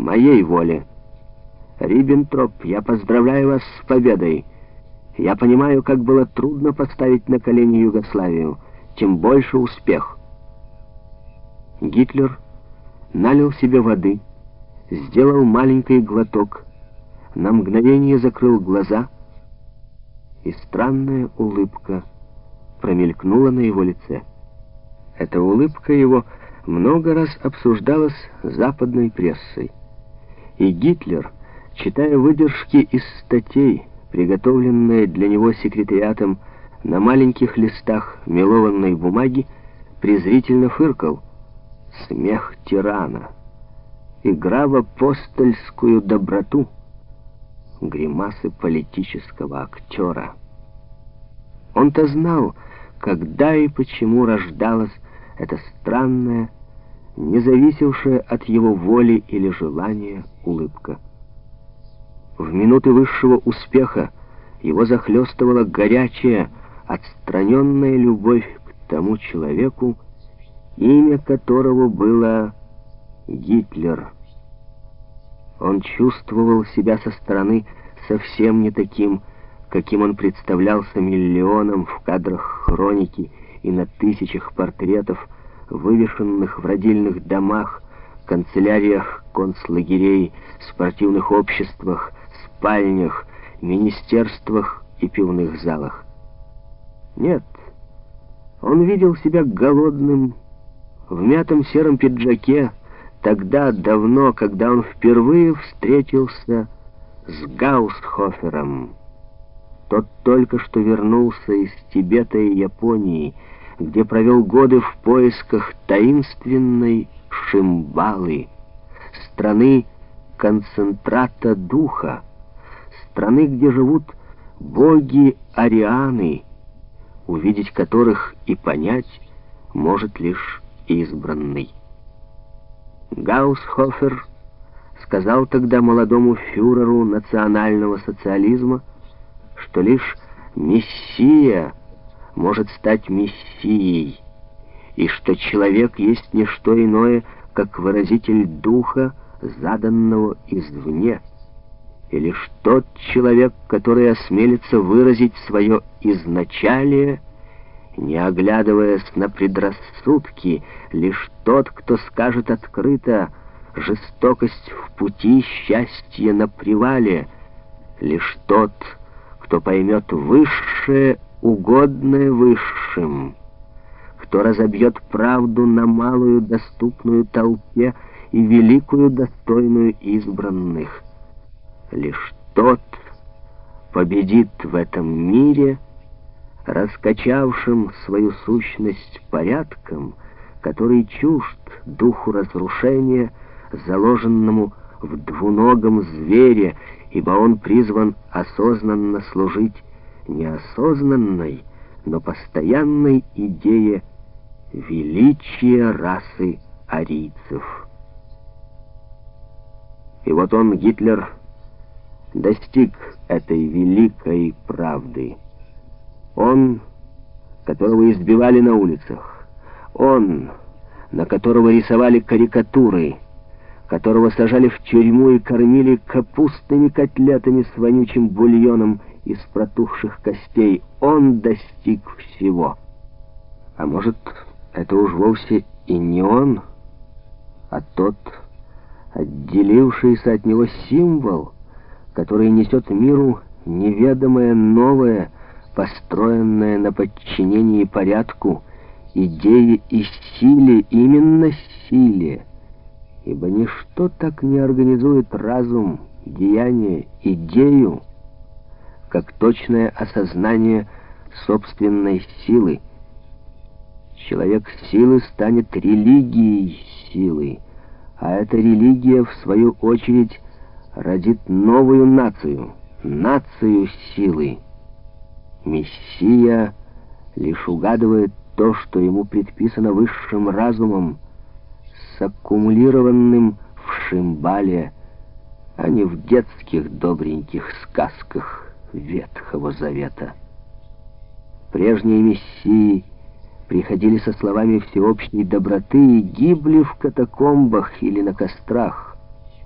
моей воле. Риббентроп, я поздравляю вас с победой. Я понимаю, как было трудно поставить на колени Югославию, тем больше успех. Гитлер налил себе воды, сделал маленький глоток, на мгновение закрыл глаза, и странная улыбка промелькнула на его лице. Эта улыбка его много раз обсуждалась западной прессой. И Гитлер, читая выдержки из статей, приготовленные для него секретариатом на маленьких листах мелованной бумаги, презрительно фыркал. Смех тирана. Игра в апостольскую доброту. Гримасы политического актера. Он-то знал, когда и почему рождалась эта странная, не зависевшая от его воли или желания улыбка. В минуты высшего успеха его захлестывала горячая, отстраненная любовь к тому человеку, имя которого было Гитлер. Он чувствовал себя со стороны совсем не таким, каким он представлялся миллионам в кадрах хроники и на тысячах портретов, вывешенных в родильных домах, канцеляриях концлагерей, спортивных обществах, спальнях, министерствах и пивных залах. Нет, он видел себя голодным, в мятом сером пиджаке, тогда, давно, когда он впервые встретился с Гаусхофером. Тот только что вернулся из Тибета и Японии, где провел годы в поисках таинственной Шимбалы, страны концентрата духа, страны, где живут боги-арианы, увидеть которых и понять может лишь избранный. Гаусхофер сказал тогда молодому фюреру национального социализма, что лишь Мессия может стать Мессией, и что человек есть не что иное, как выразитель духа, заданного извне, и лишь тот человек, который осмелится выразить свое изначалие, не оглядываясь на предрассудки, лишь тот, кто скажет открыто «жестокость в пути, счастье на привале», лишь тот, кто поймет высшее, угодное высшим, кто разобьет правду на малую доступную толпе и великую достойную избранных. Лишь тот победит в этом мире, раскачавшим свою сущность порядком, который чужд духу разрушения, заложенному в двуногом звере, ибо он призван осознанно служить неосознанной, но постоянной идее величия расы арийцев. И вот он, Гитлер, достиг этой великой правды. Он, которого избивали на улицах, он, на которого рисовали карикатуры, которого сажали в тюрьму и кормили капустными котлетами с вонючим бульоном из протухших костей, он достиг всего. А может, это уж вовсе и не он, а тот, отделившийся от него символ, который несет миру неведомое новое, построенное на подчинении порядку, идее и силе, именно силе, ибо ничто так не организует разум, деяние, идею, как точное осознание собственной силы. Человек силы станет религией силы, а эта религия, в свою очередь, родит новую нацию, нацию силы. Мессия лишь угадывает то, что ему предписано высшим разумом, саккумулированным в Шимбале, а не в детских добреньких сказках Ветхого Завета. Прежние мессии приходили со словами всеобщей доброты и гибли в катакомбах или на кострах.